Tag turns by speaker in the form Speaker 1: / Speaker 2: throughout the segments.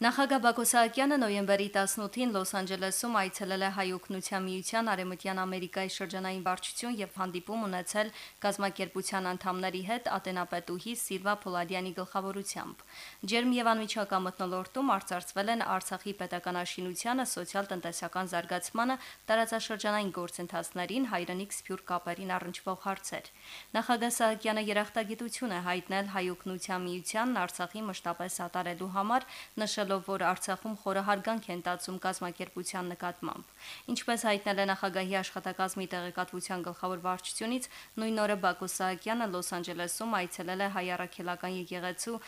Speaker 1: Նախագահ Բակո Սահակյանը նոյեմբերի 18-ին Լոս Անջելեսում այցելել է հայ օգնության միության Արեմտյան Ամերիկայի շրջանային վարչություն եւ հանդիպում ունեցել գազམ་ակերպության անդամների հետ Ատենապետուհի Սիլվա Փոլադյանի գլխավորությամբ։ Ջերմ եւ անմիջական մտնոլորտում արծարծվել են Արցախի պետականաշինությանը, սոցիալ-տնտեսական զարգացմանը, տարածաշրջանային գործընթացներին, հայրենիք սփյուռ կապերին առնչվող հարցեր։ Նախագահ Սահակյանը երախտագիտություն է հայտնել հայ օգնության միությանն Արցախի մշտապես ատարելու համար, նշել նշելով, որ Արցախում խորը հարգանք են տածում կազմակերպության նկատմամբ։ Ինչպես հայտնել է նախագահի աշխատակազմի տեղեկատվության գլխավոր վարչությունից, նույն օրը Բակո Սահակյանը Լոս Անջելեսում այցելել է հայ առաքելական եկեղեցու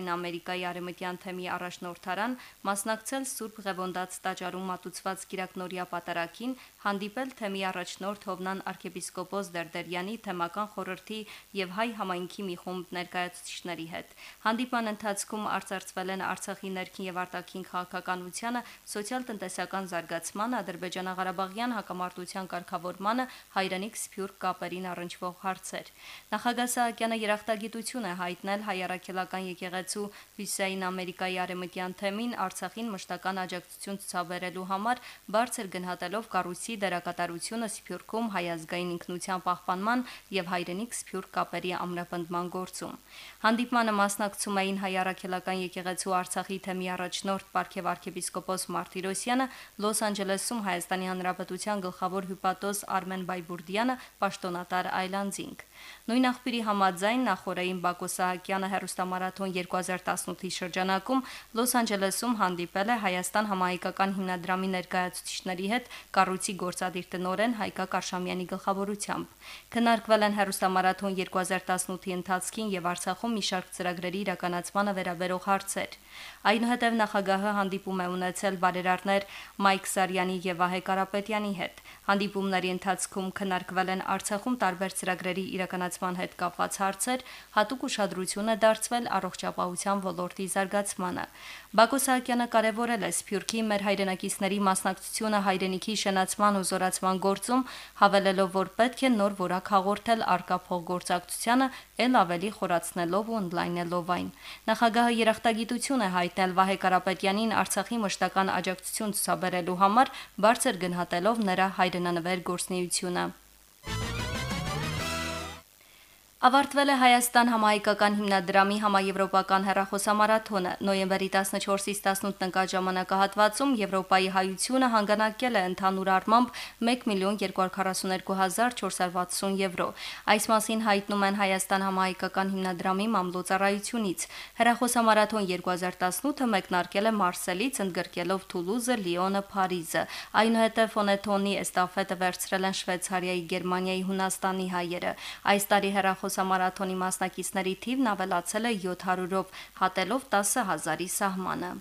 Speaker 1: Հյուսիսային Ամերիկայի արեմտյան թեմի առաջնորդարան, մասնակցել Սուրբ Ղևոնդաց տաճարում մատուցված Կիրակնորիա պատարակին, հանդիպել թեմի առաջնորդ Հովնան arczepiskopos Դերդերյանի թեմական խորհրդի եւ հայ համայնքի մի խումբ ներկայացուցիչների հետ։ Հանդիպան ընթացքում արծարծվել են Արցախի ներքին եւ արտաքին քաղաքականությանը, սոցիալ-տնտեսական զարգացմանը, Ադրբեջանա-Ղարաբաղյան հակամարտության կարգավորմանը, հայրենիք սփյուռք կապերին առնչվող հարցեր։ Նախագահ Սահակյանը երախտագիտություն է հայտնել հայ առաքելական եկեղեցու Հյուսիսային Ամերիկայի արեմտյան թեմին Արցախին մշտական աջակցություն ցուցաբերելու համար բարձր գնահատելով կառույցի դերակատարությունը Սփյուռքում հայազգային ինքնության պահպանման եւ հայրենիք Սփյուռք կապերի ամրապնդման գործում։ Հանդիպմանը մասնակցում էին հայ առաքելական եկեղեցու Արցախի թեմի առաջնորդ Պարքև arczepiskopos Մարտիրոսյանը, Լոս Անջելեսում Հայաստանի Հանրապետության գլխավոր հյուպատոս Արմեն Բայբուրդյանը, պաշտոնատար Այլանդզինգ։ Նույն աղբյուրի համաձայն նախորդային Բակո Սահակյանը հերոստամարաթոն 2018-ի շրջանակում Լոս Անջելեսում հանդիպել է Հայաստան համահայկական հիմնադրամի ներկայացուցիչների հետ կառույցի գործադիր տնօրեն Հայկա Կարշամյանի գլխավորությամբ։ Քննարկվել են հերոստամարաթոն 2018-ի ընթացքին եւ Արցախում մի շարք ծրագրերի իրականացմանը վերաբերող հարցեր։ Այնուհետև նախագահը հանդիպում է ունեցել բարերարներ Մայք Սարյանի եւ Վահե Կարապետյանի հետ։ Հանդիպումների ընթացքում քննարկվել են Արցախում տարբեր ծրագրերի իրականացման հետ կապված հարցեր, հատուկ ուշադրություն է դարձվել առողջապահության ոլորտի զարգացմանը։ Բակո Սահակյանը կարևորել է Սփյուռքի մեր հայրենակիցների մասնակցությունը հայրենիքի շնացման ու զորացման գործում, հավելելով, որ պետք է նոր որակ հաղորդել արկա փոխգործակցությանը, ել ավելի խորացնելով ու ընդլայնելով այն։ Նախագահը երախտագիտություն է հայտնել Վահե Կարապետյանին Արցախի մշտական աջակցություն ցուցաբերելու համար, բարձր գնահատելով նրա հայրենանվեր գործնեությունը։ Ավարտվել է Հայաստան համահայկական հիմնադրամի համաեվրոպական հերախոսամարաթոնը։ Նոյեմբերի 14-ից 18 ընկած ժամանակահատվածում Եվրոպայի հայությունը հանգանակել է ընդհանուր առմամբ 1 միլիոն 240460 եվրո։ Այս մասին հայտնում են Հայաստան համահայկական հիմնադրամի մամլոյցարայությունից։ Հերախոսամարաթոն 2018-ը մեկնարկել է Մարսելից, ընդգրկելով Թուլուզը, Լիոնը, Փարիզը։ Այնուհետև ֆոնետոնի էստաֆետը վերցրել են Շվեյցարիայի, Գերմանիայի, Հունաստանի հայերը։ Այս տարի հերախոս հերոսամարաթոնի մասնակիցների թիվն ավելացել է 700-ով, հատելով 10000-ի սահմանը։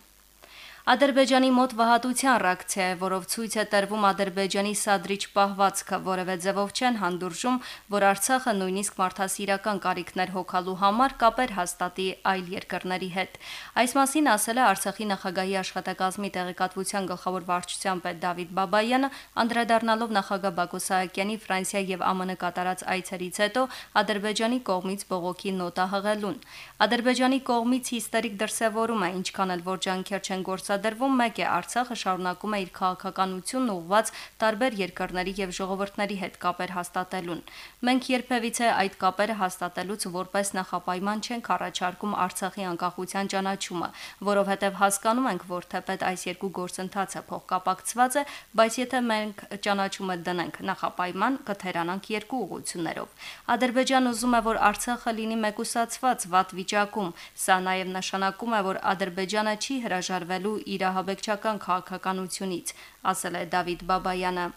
Speaker 1: Ադրբեջանի մոտ վհատության ռեակցիա է, որով ցույց է տրվում Ադրբեջանի սադրիչ պահվածքը, որևէ ձևով չեն հանդուրժում, որ Արցախը նույնիսկ մարդասիրական կարիքներ հոգալու համար կապեր հաստատի այլ երկրների հետ։ Այս մասին ասել է Արցախի նախագահի աշխատակազմի տեղեկատվության գլխավոր վարչության պետ Դավիթ Բաբայանը, անդրադառնալով նախագահ Բակո Սահակյանի Ֆրանսիա եւ ԱՄՆ կատարած այցերից հետո Ադրբեջանի կողմից բողոքի նոտա հղելուն։ Ադրբեջանի կողմից հիստերիկ դրսևորում է, ինչքան էլ որ ջանքեր չեն գործ արտադրվում մեկ է Արցախը շարունակում է իր քաղաքականությունն ուղղված տարբեր երկրների եւ ժողովուրդների հետ կապեր հաստատելուն։ Մենք երբևիցե այդ կապերը հաստատելուց որպես նախապայման չենք առաջարկում Արցախի անկախության ճանաչումը, որովհետեւ հասկանում ենք, որ թեպետ այս երկու գործընթացը փոխկապակցված է, բայց եթե մենք ճանաչումը դնենք նախապայման, կթերանանք երկու ուղություններով։ Ադրբեջան ուզում է, որ Արցախը լինի մեկուսացված վատ վիճակում։ Սա նաև նշանակում է, որ Ադրբեջանը չի հրաժարվելու իրահաբեկչական քաղաքականությունից, ասել է Դավիթ Բաբայանը։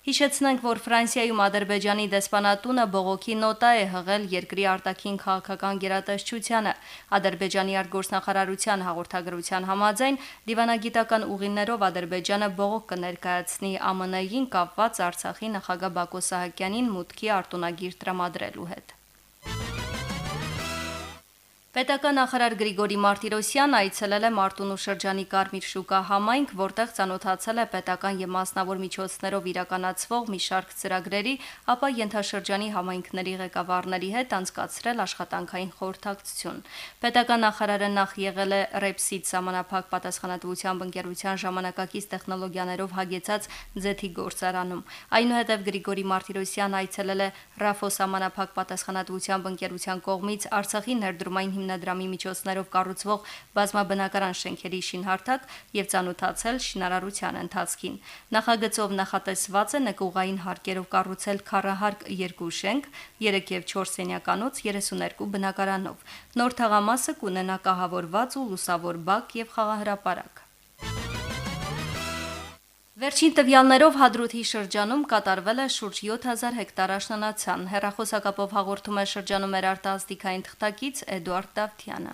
Speaker 1: Հիշեցնենք, որ Ֆրանսիայում Ադրբեջանի դեսպանատունը բողոքի նոտա է հղել երկրի արտաքին քաղաքական գերատեսչությանը։ Ադրբեջանի արտգործնախարարության հաղորդագրության համաձայն դիվանագիտական ուղիներով Ադրբեջանը բողոք կներկայացնի ԱՄՆ-ին կապված Արցախի նախագահ Բակո Սահակյանին մուտքի արտոնագիր տրամադրելու հետ։ Պետական նախարար Գրիգորի Մարտիրոսյան այցելել է Մարտունու շրջանի Կարմիր շուկա համայնք, որտեղ ցանոթացել է պետական եւ մասնավոր միջոցներով իրականացվող մի շարք ծրագրերի, ապա ենթաշրջանի համայնքների ղեկավարների հետ անցկացրել աշխատանքային խորհրդակցություն։ Պետական նախարարը նախ եղել է Ռեպսիտ համանախապակ պատասխանատվությամբ ընկերության ժամանակակից տեխնոլոգիաներով հագեցած ձեթի գործարանում։ Այնուհետև Գրիգորի Մարտիրոսյան այցելել է Ռաֆոս համանախապակ պատասխանատվությամբ ընկերության կողմից Արցախի ներդրումային հիմնադրամի միջոցներով կառուցվող բազմաբնակարան շենքերի շինհարթակ եւ ցանոթացել շինարարության ընթացքին։ Նախագծով նախատեսված է նկուղային հարկերով կառուցել քառահարկ երկու շենք, 3 եւ 4 սենյականոց 32 բնակարանով։ Նոր թաղամասը կունենա կահավորված ու լուսավոր բակ եւ խաղահրապարակ։ Վերջին տվյալներով Հադրութի շրջանում կատարվել է շուրջ 7000 հեկտար աշնանացան։ Հերրախոսակապով հաղորդում է շրջանում մեր արտասթիկային թղթակից Էդուարդ Դավթյանը։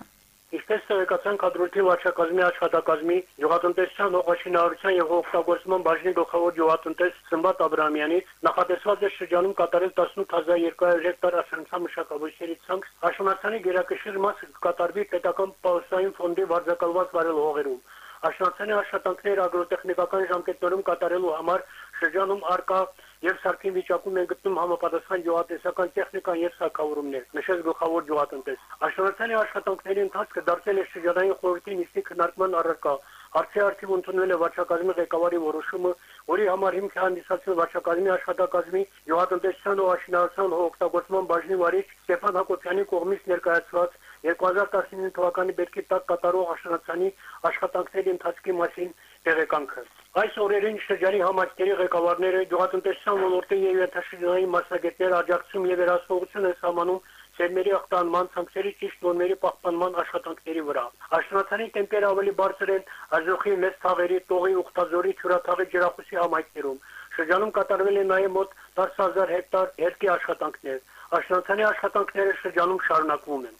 Speaker 2: Ինչպես տեղեկացան կադրույթի վարչակազմի աշխատակազմի գյուղատնտեսության հողաշինարարության եւ օգտագործման բաժնի գլխավոր գյուղատնտես Սմբատ Աբրամյանից նախատեսված է շրջանում կատարել 18200 հեկտար աշնանցան մշակաբույսերի ցանկ աշնանցանի գերակշիռ մասը կկատարվի պետական պաուսային ֆոնդի վարձակալված վարել հողերում Աշնանցանի աշխատանքներ ագրոտեխնիկական ժամկետներում կատարելու համար շրջանում արկա եւ սարքին վիճակում են գտնում համապատասխան գյուղատնտեսական տեխնիկան եւ սարքավորումներ, նշեց գլխավոր գյուղատնտես։ Աշնանցանի աշխատանքների ընթացքը դարձել է շրջանային խորհրդի նիստի քննարկման առարկա։ Արցի արխիվ ընդունել է վարչակազմի ղեկավարի որոշումը, որի համար հիմք հանդիսացել վարչակազմի աշխատակազմի գյուղատնտեսության ու աշինարարության օգտագործման բաժնի վարիչ Ստեփան Հակոբյանի կողմից ներկայացված 2019 թվականի բերքի տակ կատարող աշնանացանի աշխատանքների ընթացքի մասին տեղեկանքը։ Այս օրերին շրջանի համայնքների ղեկավարները գյուղատնտեսության ոլորտի եւ ենթաշրջանային մասնագետները աջակցում եւ վերահսկողություն են սահմանում սերմերի ախտանման ցանցերի ճիշտ նորմերի պահպանման աշխատանքների վրա։ Աշնանացանի տեմպերը ավելի բարձր են Աժոխի մեծ թաղերի, Տողի, Ուխտազորի, Չուրաթաղի ջրախուսի համայնքներում։ Շրջանում կատարվել են նաև մոտ 10000 հեկտար երկի աշխատանքներ։ Աշնանցանի աշխատանքները շրջանում շարունակվում են։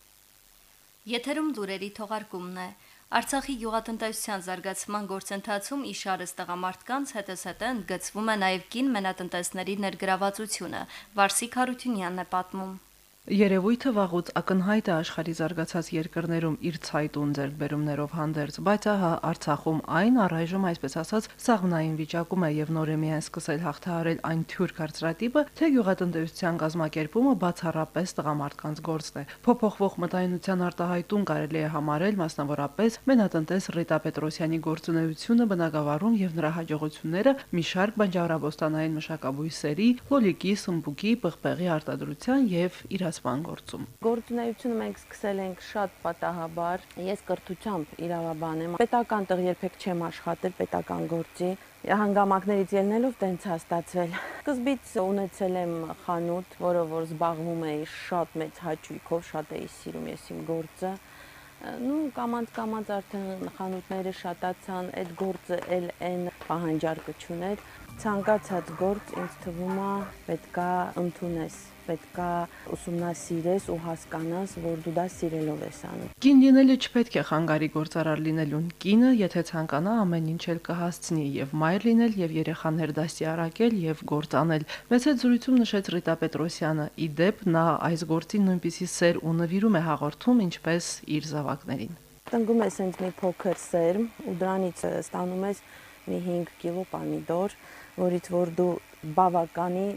Speaker 1: Եթերում լուրերի թողարկումն է։ Արցախի գյուղատնտեսության զարգացման գործընթացում իշարս տղամարդկանց հետսհետե ընդգծվում է նաև կին մենատնտեսների ներգրավվածությունը։ Վարսիկ Հարությունյանն է պատմում։
Speaker 3: Երևույթը վաղուց ակնհայտ է աշխարհի զարգացած երկրներում իր ցայտուն ձեռքբերումներով հանդերձ, բայց ահա Արցախում այն առայժմ այսպես ասած սաղմնային վիճակում է եւ նոր է միայն սկսել հաղթահարել այն թյուր կարծրատիպը, թե գյուղատնտեսության կազմակերպումը բացառապես տղամարդկանց գործն է։ Փոփոխվող մտայնության արտահայտում կարելի է համարել մասնավորապես մենատնտես Ռիտա Պետրոսյանի գործունեությունը բնակավարում եւ նրա հաջողությունները մի շարք բանջարաբոստանային մշակաբույսերի, լոլիկի, սմբուկի, պղպեղի արտադրության եւ իր զարգացման գործում։
Speaker 4: Գործունեությունը մենք սկսել ենք շատ պատահաբար։ Ես կրթությամբ իրավաբան եմ։ Պետական տեղ երբեք չեմ աշխատել պետական գործի հանգամանքներից ելնելով տենց հաստատվել։ Սկզբից ունեցել եմ խանութ, որը որ զբաղվում էի շատ մեծ հաճույքով, շատ էի սիրում ես իմ գործը նու կամանց կամանց արդեն խանութները շատացան, այդ գործը էլ այն պահանջարկը չուներ։ Ցանկացած գործ ինձ թվում է պետքա ընդունես պետքա ուսումնասիրես ու հասկանաս, որ դու դա սիրելով ես անում։
Speaker 3: Կին լինելը չպետք է խանգարի գործարար լինելուն։ Կինը, եթե ցանկանա, ամեն ինչ էլ կհասցնի եւ մայր լինել եւ երեխաներ դաստիարակել եւ գործանել։ Մեծ այդ զրույցում նշեց Ռիտա Պետրոսյանը։ Իդեպ նա այս գործին նույնպիսի սեր ու նվիրում է հաղորդում, ինչպես իր զավակներին։
Speaker 4: Տնկում ես հենց մի փոքր սերմ ու դրանից ստանում ես մի 5 կիլո պամիդոր, որից որ դու բավականի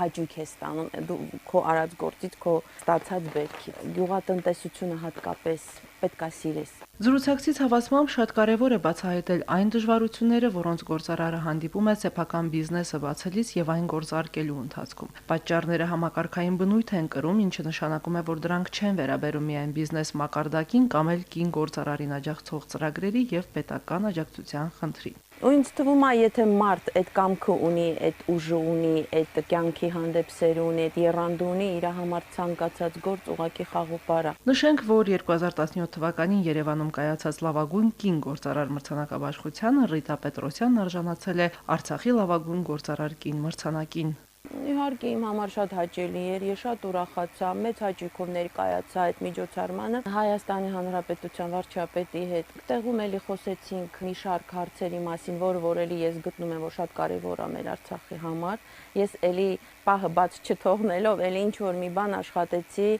Speaker 4: հաճույք է ստանում դու քո արած գործից քո ստացած բերքի գյուղատնտեսությունը հատկապես պետքա սիրես
Speaker 3: Զրուցակցից հավասմամբ շատ կարևոր է բացահայտել այն դժվարությունները, որոնց գործարարը հանդիպում է սեփական բիզնեսը բացելիս եւ այն գործարկելու ընթացքում։ Պատճառները համակարգային բնույթ են կրում, ինչը նշանակում է, որ դրանք չեն վերաբերում միայն բիզնես մակարդակին կամ էլ կին գործարարին աջակցող ծրագրերի եւ պետական աջակցության խնդրին։
Speaker 4: Ու ինձ թվում է, եթե մարդ այդ կամքը ունի, այդ ուժը ունի, այդ կյանքի հանդեպ սեր ունի, այդ երանդը ունի, իր համար ցանկացած գործ ուղակի խաղոպար է։
Speaker 3: Նշենք, որ 2017 թվականին Երևանում կայացած լավագույն կին գործարար մրցանակաբաշխությանը Ռիտա Պետրոսյանն արժանացել է Արցախի լավագույն գործարար կին մրցանակին։
Speaker 4: Իհարկե իմ համար շատ հաճելի էր, ես շատ ուրախացա, մեծ հաճույքով ներկայացա այդ միջոցառմանը Հայաստանի Հանրապետության վարչապետի հետ։ Տեղում էլի խոսեցինք մի շարք հարցերի մասին, որը որ էլի ես գտնում եմ, որ շատ կարևոր է մեր Արցախի համար։ Ես էլի պահը բաց չթողնելով, էլի ինչ որ մի բան աշխատեցի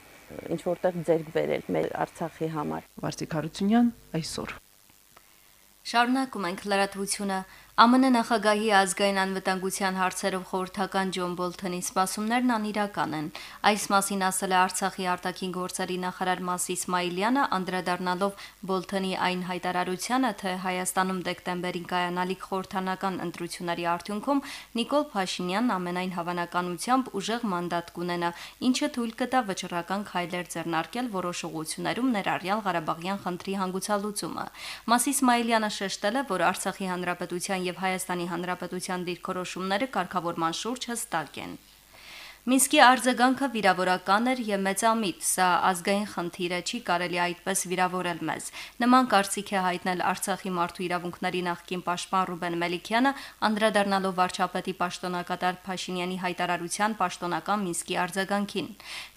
Speaker 4: ինչ որտեղ ձեռք բերել մեր Արցախի համար։
Speaker 3: Վարսիկ Հարությունյան այսօր
Speaker 1: Շարունակում ենք լրատվությունը ԱՄՆ նախագահի ազգային անվտանգության հարցերով խորհրդական Ջոն Բոլթոնի սպասումներն անիրական են։ Այս մասին ասել է Արցախի արտաքին գործերի նախարար Մասի Իսմայիլյանը, անդրադառնալով Բոլթոնի այն հայտարարությանը, թե Հայաստանում դեկտեմբերին կայանալիք խորհրդանական ընտրությունների արդյունքում Նիկոլ Փաշինյանն ամենայն հավանականությամբ ուժեղ մանդատ կունենա, ինչը թույլ կտա վճռական քայլեր ձեռնարկել որոշ ուղություններում ներառյալ Ղարաբաղյան խնդրի հանգուցալուծումը։ Մասի Իսմայիլյանը շեշտել է, որ Արցախի հանրապետության եւ Հայաստանի Հանրապետության դիրքորոշումները կարգավորման շուրջ հստակ են։ Մինսկի արձագանքը վիրավորական էր եւ մեծամիտ, սա ազգային խնդիր է, չի կարելի այդպես վիրավորել մեզ։ Նման կարծիք է հայտնել Արցախի մարդու իրավունքների նախկին պաշտպան Ռուբեն Մելիքյանը, անդրադառնալով վարչապետի պաշտոնակատար Փաշինյանի հայտարարության պաշտոնական Մինսկի արձագանքին։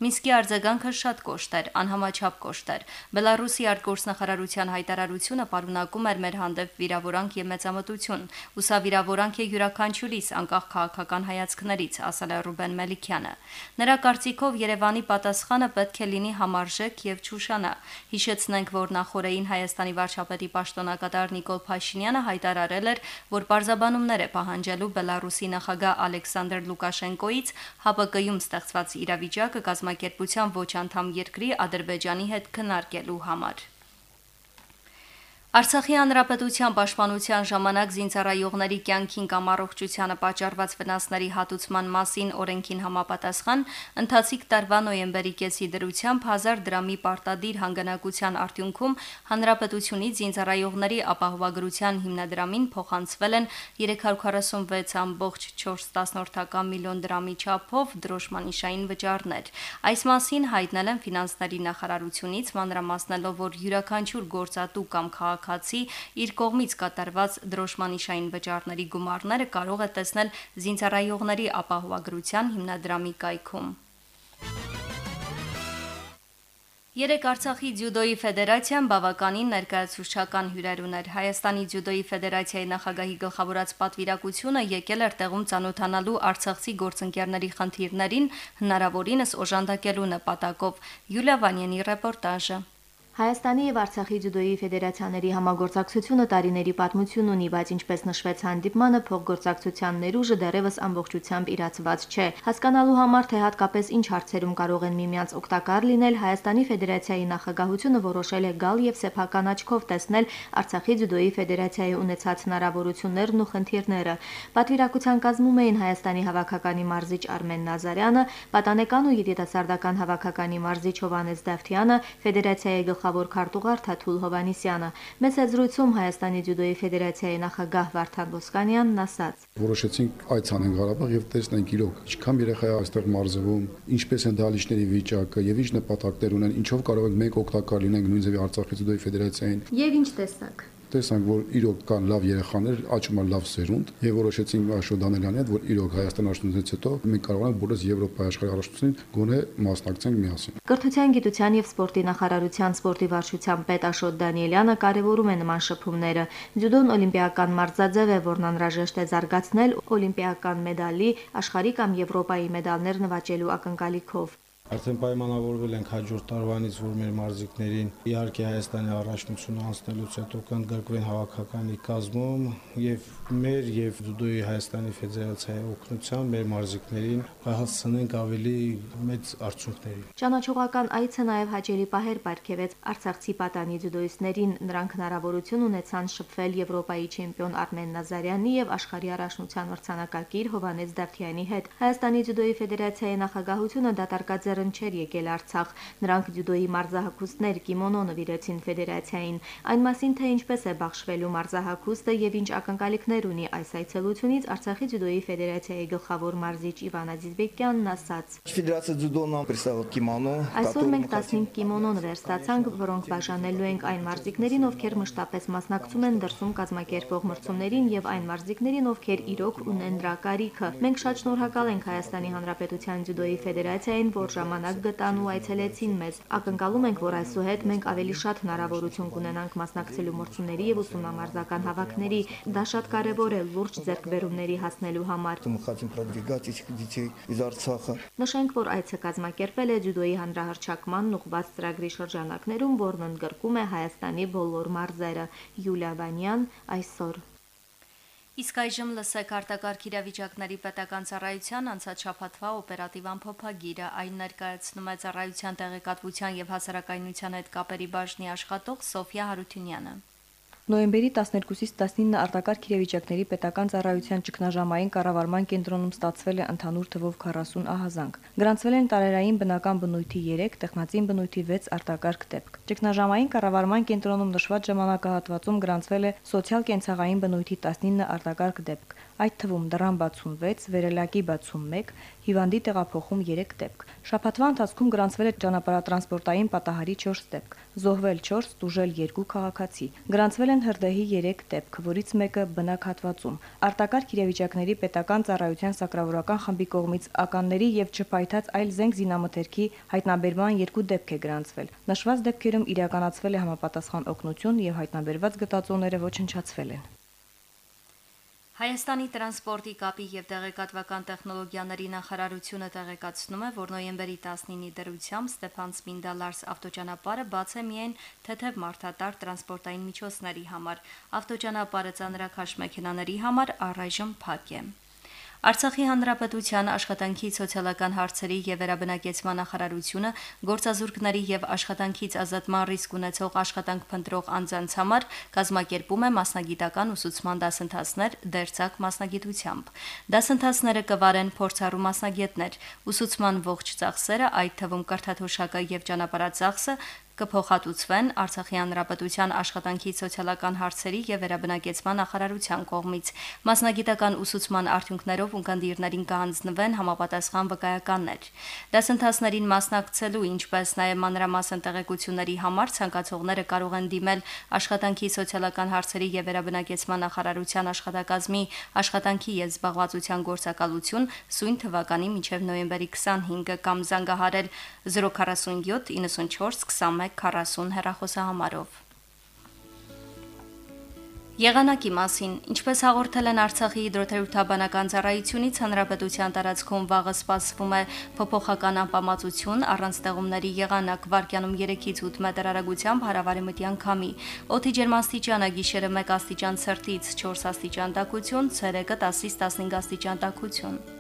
Speaker 1: Մինսկի արձագանքը շատ կոշտ էր, անհամաչափ կոշտ էր։ Բելարուսի արտգործնախարարության հայտարարությունը պարունակում էր մեր հանդեպ վիրավորանք եւ մեծամտություն։ Ուսա վիրավորանք է յուրաքանչյուրիս անկախ քաղաքական հայացքներից, ասել է Ռուբեն Մելիքյանը։ Սարգսյանը։ Նրա կարծիքով Երևանի պատասխանը պետք է լինի համարժեք եւ ճուշանա։ Հիշեցնենք, որ նախորդային Հայաստանի վարչապետի պաշտոնակատար Նիկոլ Փաշինյանը հայտարարել էր, որ պարզաբանումներ է պահանջելու Բելարուսի նախագահ Ալեքսանդր Լուկաշենկոից ՀԱՊԿ-ում ստեղծված իրավիճակը կազմակերպության ոչ անդամ երկրի Ադրբեջանի հետ քննարկելու համար։ Արցախի հանրապետության պաշտպանության ժամանակ զինծառայողների կյանքին կամ առողջությանը պատճառված վնասների հատուցման մասին օրենքին համապատասխան ընթացիկ տարվա նոյեմբերի կեսի դրությամբ 1000 դրամի պարտադիր հանգանակության արդյունքում հանրապետությունից զինծառայողների ապահովագրության հիմնադրամին փոխանցվել են 346.4 միլիոն դրամի չափով դրոշմանիշային վճարներ։ Այս մասին հայտնել են ֆինանսների նախարարությունից մանրամասնելով, որ յուրաքանչյուր գործատու կամ քաղաք քաղաքացի իր կողմից կատարված դրոշմանիշային վճարների գումարները կարող է տեսնել զինծառայողների ապահովագրության հիմնադրամի կայքում։ Երեք Արցախի ձյուդոյի ֆեդերացիան բավականին ներկայացուցչական հյուրեր ուներ։ Հայաստանի ձյուդոյի ֆեդերացիայի նախագահի գլխավորած պատվիրակությունը եկել էր տեղում ցանոթանալու Արցախցի գործընկերների խնդիրներին, հնարավորինս օժանդակելու նպատակով։ Յուլիա Վանյանի ռեպորտաժը։
Speaker 5: Հայաստանի եւ Արցախի ձյուդոյի ֆեդերացիաների համագործակցությունը տարիների պատմություն ունի, բայց ինչպես նշվեց հանդիպմանը, փոխգործակցության ներուժը դեռևս ամբողջությամբ իրացված չէ։ Հասկանալու համար, թե հատկապես ինչ հարցերում կարող են միմյանց օգտակար լինել, Հայաստանի ֆեդերացիայի նախագահությունը որոշել է գալ եւ սեփական աչքով տեսնել Արցախի ձյուդոյի ֆեդերացիայի ունեցած հնարավորություններն ու խնդիրները։ Պատվիրակության կազմում էին Հայաստանի հավաքականի մարզիչ Արմեն Նազարյանը, պատանեկան ու երիտասարդական հավաքականի մարզիչ Հովանես Դավթյանը, ֆեդերացիայի գլխավոր քարտուղար Թաթուլ Հովանիսյանը։ Մեծ զրույցում Հայաստանի ձյուդոյի ֆեդերացիայի նախագահ Վարդան Ոսկանյանն ասաց.
Speaker 6: Որոշեցինք այցանենք Ղարաբաղ եւ տեսնենք իրոք ինչքան երեխա է այստեղ մարզվում, ինչպես են դալիչների վիճակը եւ ինչ նպատակներ ունեն, ինչով կարող ենք մենք օգտակար լինենք նույնիսկ Արցախի ձյուդոյի ֆեդերացիային։
Speaker 5: Եվ ինչ տեսակ
Speaker 6: տեսանք, որ իրոք կան լավ երեխաներ, աճում է լավ սերունդ եւ որոշեցինք Աշոտ Դանելյանի հետ, որ իրոք Հայաստան աշխուժությունից հետո մենք կարող ենք բոլորս Եվրոպայի աշխարհի առաջնությունին գոնե մասնակցենք միասին։
Speaker 5: Կրթության, գիտության եւ սպորտի նախարարության սպորտի վարչության պետ Աշոտ Դանիելյանը կարևորում է նման շփումները։ Ձյուդոն օլիմպիական մարզաձև է, որն անհրաժեշտ է զարգացնել օլիմպիական մեդալի, աշխարհի կամ Եվրոպայի մեդալներ նվաճելու ակնկալիքով։
Speaker 7: Արդեն պայմանավորվել ենք հաջորդ տարվանից, որ մեր մարզիկներին իհարկե Հայաստանի առաջնությունը անցնելուց հետո կընդգրկվեն հավաքականի կազմում եւ մեր եւ Ձուդոյի Հայաստանի Ֆեդերացիայի օգնությամբ մեր մարզիկներին կհասցնենք ավելի մեծ արդյունքների։
Speaker 5: Ճանաչողական այցը նաեւ հաջելի պահեր ապարգևեց Արցախցի պատանի ձուդոիստներին, նրանք հնարավորություն ունեցան շփվել Եվրոպայի չեմպիոն Արմեն Նազարյանի եւ աշխարհի առաջնության մրցանակակիր Հովանես Դավթյանի հետ։ Հայաստանի ձուդոյի ֆեդերացիայի նախագահությունը դատարկաձեռ Հայաստանն չէր եկել Արցախ։ Նրանք դյուդոյի մարզահակուստներ կիմոնո նվիրեցին ֆեդերացիային։ Այն մասին, թե ինչպես է բախշվելու մարզահակուստը եւ ինչ ակնկալիքներ ունի այս այցելությունից, Արցախի դյուդոյի ֆեդերացիայի գլխավոր մարզիչ Իվան Ազիզբեկյանն ասաց.
Speaker 8: Ֆեդերացիա դյուդոն ապրսավ կիմոնո։
Speaker 5: Այսօր մենք 15 կիմոնոն վերստացանք, որոնք բաժանելու ենք այն մարզիկներին, ովքեր մշտապես մասնակցում են դրսում կազմակերպող մրցումներին եւ այն մարզիկներին, ովքեր իրոք ունեն դրա կարիքը։ Մենք շատ շնորհակալ ենք Հայաստանի Հանրապետության դյուդոյի ֆեդերացիային, որ ժամանակ ժամանակ գտան ու այցելեցին մեզ։ Ակնկալում ենք, որ այսուհետ մենք ավելի շատ հնարավորություն կունենանք մասնակցելու մրցումների եւ ուսումնամարզական հավաքների։ Դա շատ կարեւոր է լուրջ ձեռքբերումների հասնելու համար։
Speaker 8: Мы хотим продвигать этих детей из Арцаха.
Speaker 5: Նշենք, որ այցը կազմակերպել է ջյուդոյի հանրահրճակման ուղղված ծրագրի շրջանակներում, որն ընդգրկում է Հայաստանի բոլոր մարզերը։ Յուլիա Վանյան այսօր
Speaker 1: Իսկ այժմ լսեք արտակարգ իրավիճակների պետական ծառայության անցած շաբաթվա օպերատիվ ամփոփագիրը։ Այն ներկայացնում է ծառայության տեղեկատվության եւ հասարակայնության հետ կապերի բաժնի աշխատող Սոֆիա Հարությունյանը։
Speaker 9: Նոյեմբերի 12-ից 19 արտակարգ իրավիճակների պետական ծառայության ճգնաժամային կառավարման կենտրոնում ստացվել է ընդհանուր թվով 40 ահազանգ։ Գրանցվել են տարերային բնական բնույթի 3, տեխնացին բնույթի 6 արտակարգ դեպք։ Ճգնաժամային կառավարման կենտրոնում նշված ժամանակահատվածում գրանցվել է սոցիալ-կենցաղային բնույթի 19 արտակարգ դեպք, այդ թվում դրան 66, վերելակի 61, հիվանդի տեղափոխում 3 դեպք։ Շաբաթվա ընթացքում գրանցվել է ճանապարհատրանսպորտային պատահարի 4 դեպք, զոհվել 4, տուժել 2 քաղաքացի։ Գրանցվել են հրդեհի 3 դեպք, որից մեկը բնակ հատվածում։ Արտակարգ իրավիճակների պետական ծառայության սակրավորական խմբի կողմից ականների եւ չփայթած այլ զենք զինամթերքի հայտնաբերման 2 դեպք է գրանցվել։ Նշված դեպքերում իրականացվել է համապատասխան օգնություն եւ հայտնաբերված գտածոները ոչնչացվել են։
Speaker 1: Հայաստանի տրանսպորտի կապի եւ տեղեկատվական տեխնոլոգիաների նախարարությունը տեղեկացնում է, որ նոյեմբերի 19-ի դրությամբ Ստեփան Սպինդալարս ավտոճանապարհը բաց է միայն թեթև մարդատար տրանսպորտային միջոցների համար։ Ավտոճանապարհը ծանրակաշ մեքենաների համար առայժմ փակ է։ Արցախի հանրապետության աշխատանքի սոցիալական հարցերի եւ վերաբնակեցման նախարարությունը գործազուրկների եւ աշխատանքից ազատման ռիսկ ունեցող աշխատանք փնտրող անձանց համար կազմակերպում է մասնագիտական ուսուցման դասընթացներ դերձակ մասնագիտությամբ։ Դասընթացները կվարեն փորձառու մասնագետներ։ Ուսուցման ողջ ծախսերը, այդ թվում կրթաթոշակը եւ ճանապարհածախսը կփոխհատուցվեն Արցախի հանրապետության աշխատանքի սոցիալական հարցերի եւ վերաբնակեցման նախարարության կողմից։ Մասնագիտական ուսուցման արդյունքներով ունկնդիրներին կհանձնվեն համապատասխան վկայականներ։ Դասընթացներին մասնակցելու, ինչպես նաեւ մանրամասն տեղեկությունների համար ցանկացողները կարող են դիմել աշխատանքի սոցիալական հարցերի եւ վերաբնակեցման նախարարության աշխատակազմի աշխատանքի եւ զբաղվածության գործակալություն սույն թվականի մինչեւ նոյեմբերի 25-ը կամ զանգահարել 047 94 21 4140 հեռախոսահամարով։ Եղանակի մասին, ինչպես հաղորդել են Արցախի հիդրոթերապևտաբանական ծառայությունից, հանրապետության տարածքում վաղը սպասվում է փոփոխական անպամացություն, առանց ձեղումների եղանակ վարկյանում 3-ից 8 մետր արագությամբ հարավարեմտյան քամի։ Օդի ջերմաստիճանը գիշերը 1 աստիճան ցրտից 4 աստիճան տաքություն, ցերեկը 10-ից 15 աստիճան տաքություն։